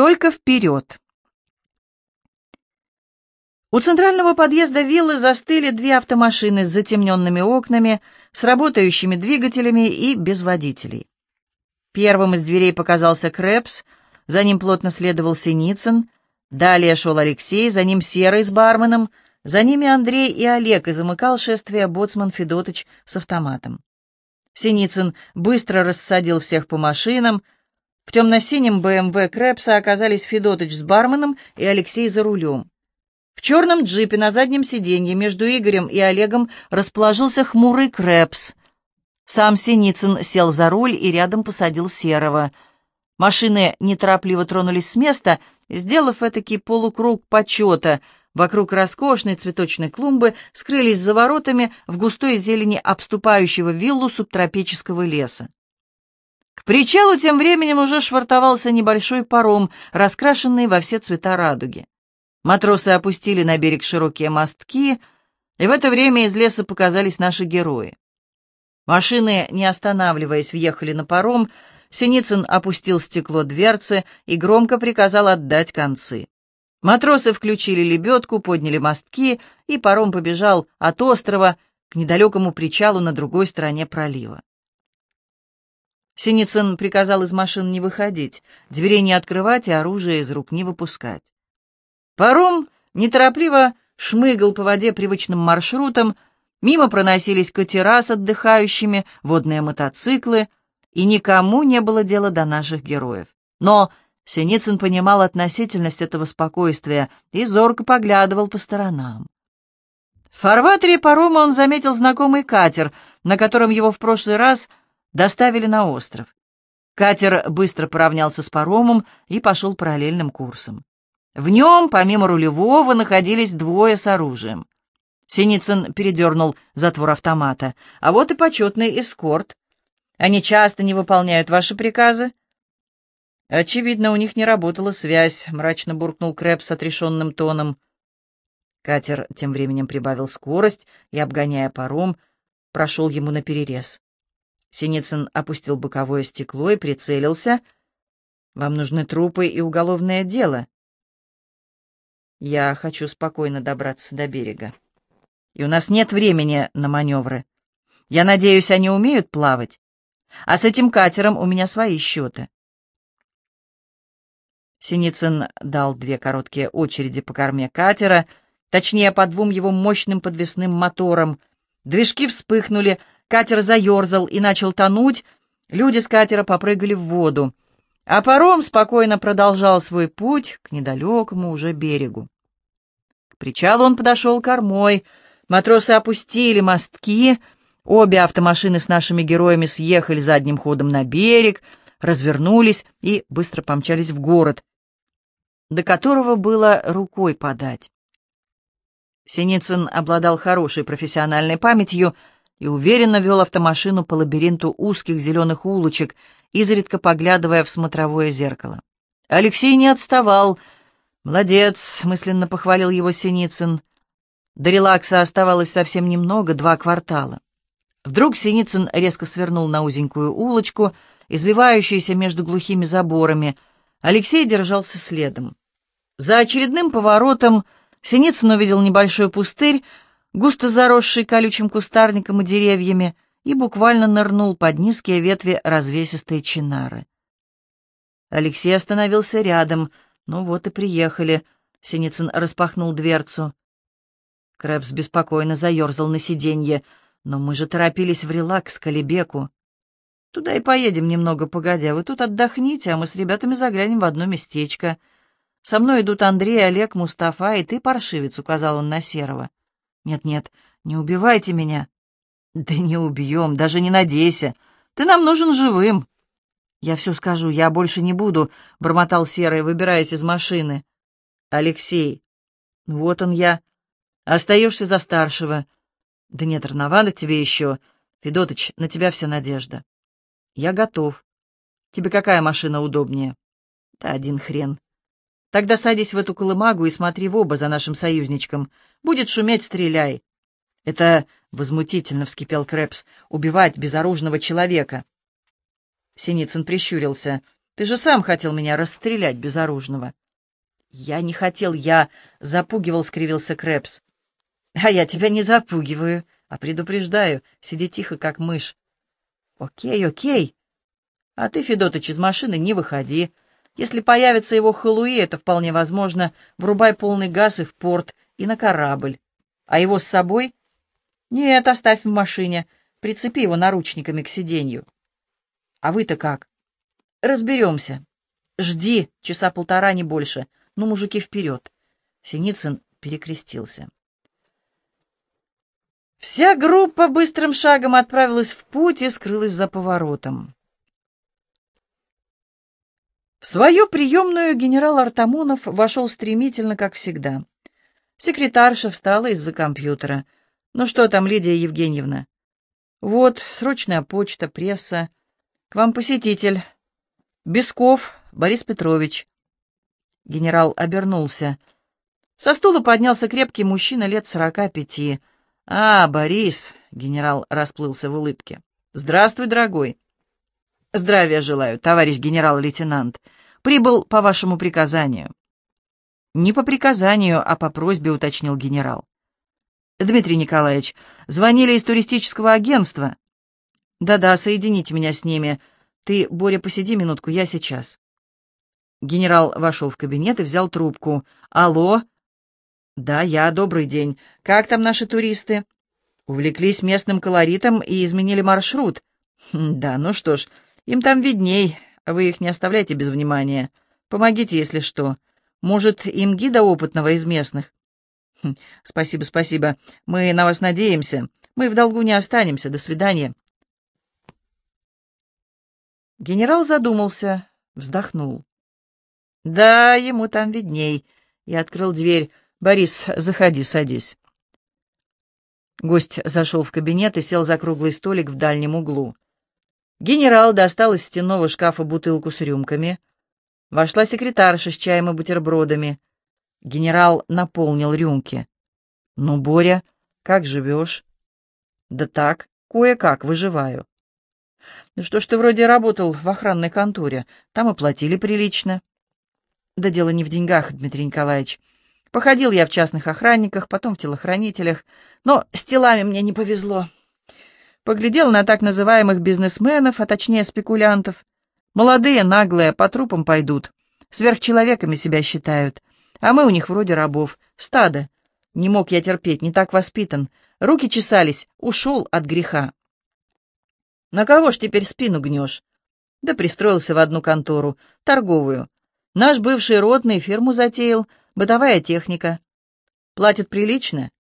Только вперед. У центрального подъезда виллы застыли две автомашины с затемненными окнами, с работающими двигателями и без водителей. Первым из дверей показался Крэпс, за ним плотно следовал Синицын, далее шел Алексей, за ним Серый с барменом, за ними Андрей и Олег, и замыкал шествие боцман Федотыч с автоматом. Синицын быстро рассадил всех по машинам. В темно-синем БМВ Крэпса оказались Федотыч с барменом и Алексей за рулем. В черном джипе на заднем сиденье между Игорем и Олегом расположился хмурый Крэпс. Сам Синицын сел за руль и рядом посадил Серого. Машины неторопливо тронулись с места, сделав этакий полукруг почета. Вокруг роскошной цветочной клумбы скрылись за воротами в густой зелени обступающего виллу субтропического леса. К причалу тем временем уже швартовался небольшой паром, раскрашенный во все цвета радуги. Матросы опустили на берег широкие мостки, и в это время из леса показались наши герои. Машины, не останавливаясь, въехали на паром, Синицын опустил стекло дверцы и громко приказал отдать концы. Матросы включили лебедку, подняли мостки, и паром побежал от острова к недалекому причалу на другой стороне пролива. Синицын приказал из машин не выходить, дверей не открывать и оружие из рук не выпускать. Паром неторопливо шмыгал по воде привычным маршрутом, мимо проносились катера с отдыхающими, водные мотоциклы, и никому не было дела до наших героев. Но Синицын понимал относительность этого спокойствия и зорко поглядывал по сторонам. В фарватере парома он заметил знакомый катер, на котором его в прошлый раз доставили на остров. Катер быстро поравнялся с паромом и пошел параллельным курсом. В нем, помимо рулевого, находились двое с оружием. Синицын передернул затвор автомата. «А вот и почетный эскорт. Они часто не выполняют ваши приказы?» «Очевидно, у них не работала связь», — мрачно буркнул Крэп с отрешенным тоном. Катер тем временем прибавил скорость и, обгоняя паром, прошел ему на перерез. Синицын опустил боковое стекло и прицелился. «Вам нужны трупы и уголовное дело», я хочу спокойно добраться до берега. И у нас нет времени на маневры. Я надеюсь, они умеют плавать. А с этим катером у меня свои счеты. Синицын дал две короткие очереди по корме катера, точнее, по двум его мощным подвесным моторам. Движки вспыхнули, катер заерзал и начал тонуть, люди с катера попрыгали в воду а паром спокойно продолжал свой путь к недалекому уже берегу. К причалу он подошел кормой, матросы опустили мостки, обе автомашины с нашими героями съехали задним ходом на берег, развернулись и быстро помчались в город, до которого было рукой подать. Синицын обладал хорошей профессиональной памятью и уверенно вел автомашину по лабиринту узких зеленых улочек, изредка поглядывая в смотровое зеркало. Алексей не отставал. «Молодец», — мысленно похвалил его Синицын. До релакса оставалось совсем немного, два квартала. Вдруг Синицын резко свернул на узенькую улочку, избивающуюся между глухими заборами. Алексей держался следом. За очередным поворотом Синицын увидел небольшой пустырь, густо заросший колючим кустарником и деревьями, и буквально нырнул под низкие ветви развесистой чинары. Алексей остановился рядом. «Ну вот и приехали», — Синицын распахнул дверцу. Крэпс беспокойно заерзал на сиденье. «Но мы же торопились в релакс к Алибеку. Туда и поедем немного погодя. Вы тут отдохните, а мы с ребятами заглянем в одно местечко. Со мной идут Андрей, Олег, Мустафа, и ты, паршивец», — указал он на Серого. «Нет-нет, не убивайте меня», «Да не убьем, даже не надейся. Ты нам нужен живым». «Я все скажу, я больше не буду», — бормотал Серый, выбираясь из машины. «Алексей, вот он я. Остаешься за старшего». «Да нет, рановато тебе еще. Федотыч, на тебя вся надежда». «Я готов. Тебе какая машина удобнее?» «Да один хрен». «Тогда садись в эту колымагу и смотри в оба за нашим союзничком. Будет шуметь, стреляй. «Это возмутительно», — вскипел Крэпс, — «убивать безоружного человека». Синицын прищурился. Ты же сам хотел меня расстрелять безоружного». «Я не хотел, я запугивал», — скривился Крэпс. «А я тебя не запугиваю, а предупреждаю. Сиди тихо, как мышь». «Окей, окей. А ты, Федотыч, из машины не выходи. Если появится его халуи, это вполне возможно. Врубай полный газ и в порт, и на корабль. А его с собой? Нет, оставь в машине. Прицепи его наручниками к сиденью. А вы-то как? Разберемся. Жди, часа полтора, не больше. Ну, мужики, вперед. Синицын перекрестился. Вся группа быстрым шагом отправилась в путь и скрылась за поворотом. В свою приемную генерал Артамонов вошел стремительно, как всегда. Секретарша встала из-за компьютера. «Ну что там, Лидия Евгеньевна?» «Вот, срочная почта, пресса. К вам посетитель. Бесков Борис Петрович». Генерал обернулся. Со стула поднялся крепкий мужчина лет сорока пяти. «А, Борис!» — генерал расплылся в улыбке. «Здравствуй, дорогой!» «Здравия желаю, товарищ генерал-лейтенант. Прибыл по вашему приказанию». «Не по приказанию, а по просьбе», — уточнил генерал. «Дмитрий Николаевич, звонили из туристического агентства». «Да-да, соедините меня с ними. Ты, Боря, посиди минутку, я сейчас». Генерал вошел в кабинет и взял трубку. «Алло?» «Да, я. Добрый день. Как там наши туристы?» «Увлеклись местным колоритом и изменили маршрут». «Хм, «Да, ну что ж, им там видней, вы их не оставляйте без внимания. Помогите, если что. Может, им гида опытного из местных? Хм, спасибо, спасибо. Мы на вас надеемся. Мы в долгу не останемся. До свидания. Генерал задумался, вздохнул. Да, ему там видней. И открыл дверь. Борис, заходи, садись. Гость зашел в кабинет и сел за круглый столик в дальнем углу. Генерал достал из стенного шкафа бутылку с рюмками. Вошла секретарша с чаем и бутербродами. Генерал наполнил рюмки. «Ну, Боря, как живешь?» «Да так, кое-как выживаю». «Ну что ж, ты вроде работал в охранной конторе. Там и платили прилично». «Да дело не в деньгах, Дмитрий Николаевич. Походил я в частных охранниках, потом в телохранителях, но с телами мне не повезло». Поглядел на так называемых бизнесменов, а точнее спекулянтов. Молодые, наглые, по трупам пойдут. Сверхчеловеками себя считают. А мы у них вроде рабов. Стадо. Не мог я терпеть, не так воспитан. Руки чесались, ушел от греха. На кого ж теперь спину гнешь? Да пристроился в одну контору, торговую. Наш бывший ротный фирму затеял, бытовая техника. Платят прилично,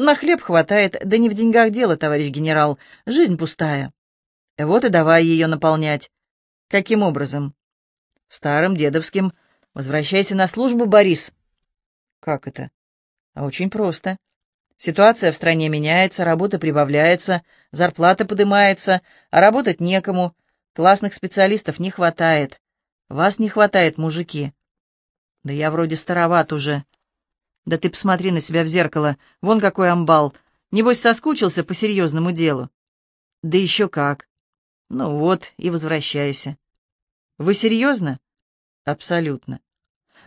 на хлеб хватает, да не в деньгах дело, товарищ генерал. Жизнь пустая. Вот и давай ее наполнять. Каким образом? Старым, дедовским. Возвращайся на службу, Борис. Как это? А очень просто. Ситуация в стране меняется, работа прибавляется, зарплата поднимается, а работать некому. Классных специалистов не хватает. Вас не хватает, мужики. Да я вроде староват уже. Да ты посмотри на себя в зеркало, вон какой амбал. Небось, соскучился по серьезному делу. Да еще как. Ну вот, и возвращайся. Вы серьезно? Абсолютно.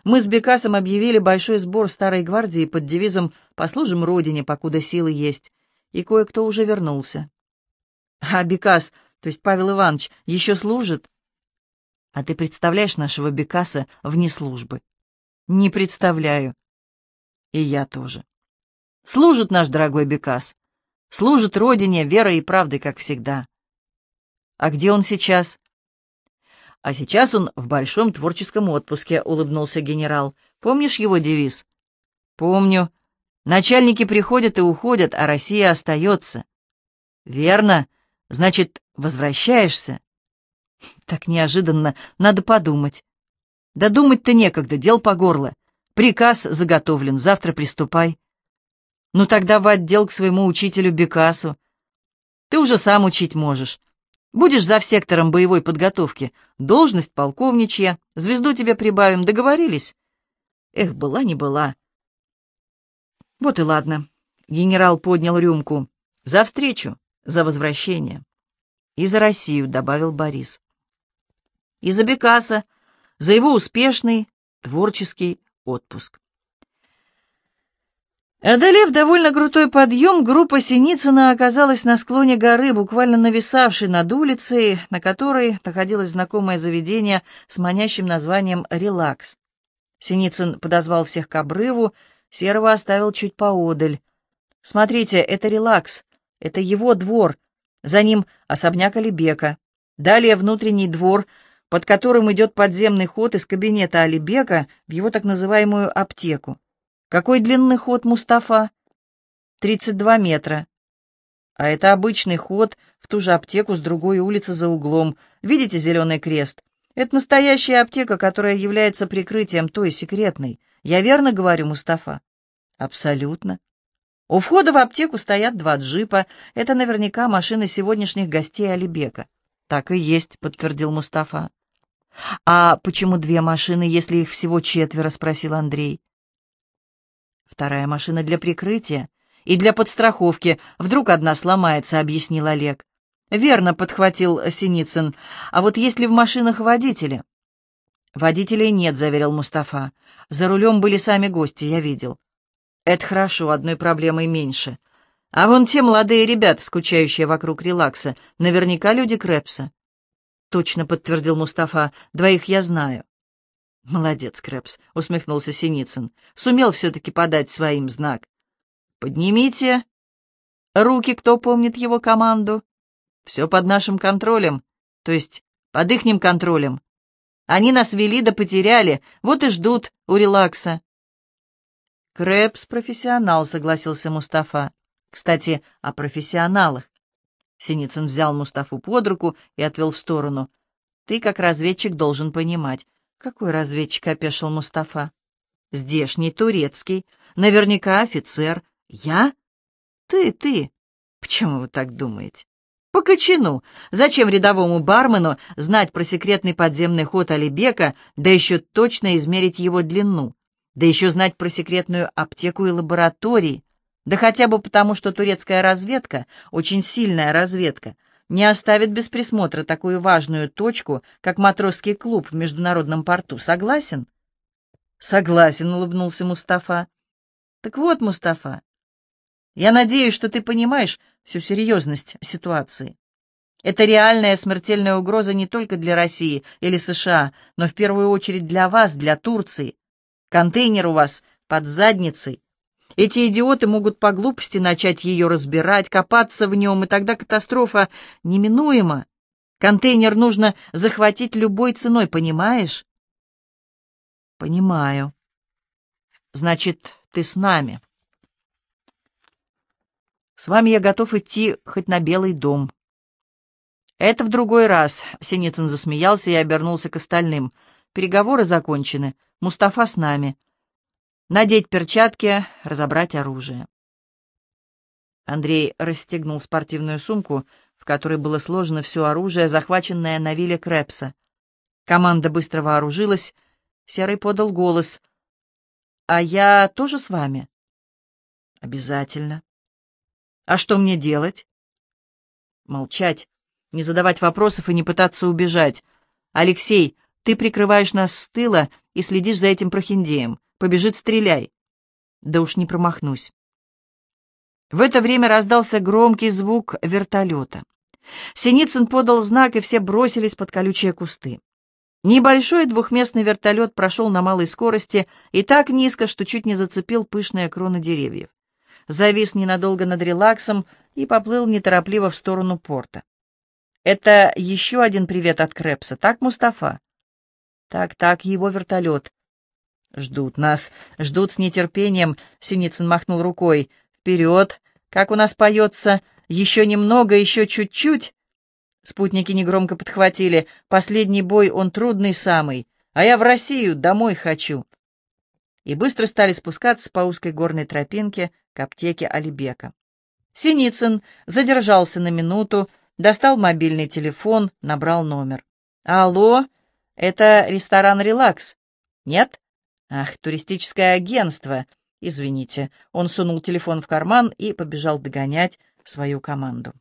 Мы с Бекасом объявили большой сбор старой гвардии под девизом «Послужим Родине, покуда силы есть», и кое-кто уже вернулся. А Бекас, то есть Павел Иванович, еще служит? А ты представляешь нашего Бекаса вне службы? Не представляю. И я тоже. Служит наш дорогой Бекас. Служит Родине верой и правдой, как всегда. А где он сейчас? А сейчас он в большом творческом отпуске, улыбнулся генерал. Помнишь его девиз? Помню. Начальники приходят и уходят, а Россия остается. Верно. Значит, возвращаешься? Так неожиданно. Надо подумать. Да думать-то некогда, дел по горло. Приказ заготовлен, завтра приступай. Ну тогда в отдел к своему учителю Бекасу. Ты уже сам учить можешь. Будешь за сектором боевой подготовки. Должность полковничья. Звезду тебе прибавим. Договорились? Эх, была не была. Вот и ладно. Генерал поднял рюмку. За встречу, за возвращение. И за Россию, добавил Борис. И за Бекаса, за его успешный творческий отпуск. Одолев довольно крутой подъем, группа Синицына оказалась на склоне горы, буквально нависавшей над улицей, на которой находилось знакомое заведение с манящим названием «Релакс». Синицын подозвал всех к обрыву, Серого оставил чуть поодаль. «Смотрите, это «Релакс», это его двор, за ним особняк Алибека. Далее внутренний двор, под которым идет подземный ход из кабинета Алибека в его так называемую аптеку. Какой длинный ход, Мустафа? 32 метра. А это обычный ход в ту же аптеку с другой улицы за углом. Видите зеленый крест? Это настоящая аптека, которая является прикрытием той секретной. Я верно говорю, Мустафа? Абсолютно. У входа в аптеку стоят два джипа. Это наверняка машины сегодняшних гостей Алибека. Так и есть, подтвердил Мустафа. А почему две машины, если их всего четверо, спросил Андрей. Вторая машина для прикрытия и для подстраховки. Вдруг одна сломается, объяснил Олег. Верно, подхватил Синицын. А вот если в машинах водители? Водителей нет, заверил Мустафа. За рулем были сами гости, я видел. Это хорошо, одной проблемой меньше. А вон те молодые ребята, скучающие вокруг релакса, наверняка люди Крэпса. Точно подтвердил Мустафа. Двоих я знаю. «Молодец, Крэпс», — усмехнулся Синицын. «Сумел все-таки подать своим знак». «Поднимите руки, кто помнит его команду. Все под нашим контролем, то есть под ихним контролем. Они нас вели да потеряли, вот и ждут у релакса». «Крэпс — профессионал», — согласился Мустафа. «Кстати, о профессионалах». Синицын взял Мустафу под руку и отвел в сторону. «Ты, как разведчик, должен понимать, «Какой разведчик?» — опешил Мустафа. «Здешний, турецкий. Наверняка офицер. Я? Ты, ты. Почему вы так думаете?» «По кочану. Зачем рядовому бармену знать про секретный подземный ход Алибека, да еще точно измерить его длину? Да еще знать про секретную аптеку и лаборатории? Да хотя бы потому, что турецкая разведка, очень сильная разведка, не оставит без присмотра такую важную точку, как матросский клуб в международном порту. Согласен? Согласен, улыбнулся Мустафа. Так вот, Мустафа, я надеюсь, что ты понимаешь всю серьезность ситуации. Это реальная смертельная угроза не только для России или США, но в первую очередь для вас, для Турции. Контейнер у вас под задницей, эти идиоты могут по глупости начать ее разбирать, копаться в нем, и тогда катастрофа неминуема. Контейнер нужно захватить любой ценой, понимаешь? Понимаю. Значит, ты с нами. С вами я готов идти хоть на Белый дом. Это в другой раз. Синицын засмеялся и обернулся к остальным. Переговоры закончены. Мустафа с нами. Надеть перчатки, разобрать оружие. Андрей расстегнул спортивную сумку, в которой было сложено все оружие, захваченное на вилле Крэпса. Команда быстро вооружилась. Серый подал голос. «А я тоже с вами?» «Обязательно». «А что мне делать?» «Молчать, не задавать вопросов и не пытаться убежать. Алексей, ты прикрываешь нас с тыла и следишь за этим прохиндеем. Побежит, стреляй. Да уж не промахнусь. В это время раздался громкий звук вертолета. Синицын подал знак, и все бросились под колючие кусты. Небольшой двухместный вертолет прошел на малой скорости и так низко, что чуть не зацепил пышные кроны деревьев. Завис ненадолго над релаксом и поплыл неторопливо в сторону порта. «Это еще один привет от Крепса, так, Мустафа?» «Так-так, его вертолет. Ждут нас, ждут с нетерпением, Синицын махнул рукой. Вперед! Как у нас поется! Еще немного, еще чуть-чуть! Спутники негромко подхватили. Последний бой, он трудный самый. А я в Россию, домой хочу. И быстро стали спускаться по узкой горной тропинке к аптеке Алибека. Синицын задержался на минуту, достал мобильный телефон, набрал номер. «Алло, это ресторан «Релакс»? Нет? «Ах, туристическое агентство!» «Извините». Он сунул телефон в карман и побежал догонять свою команду.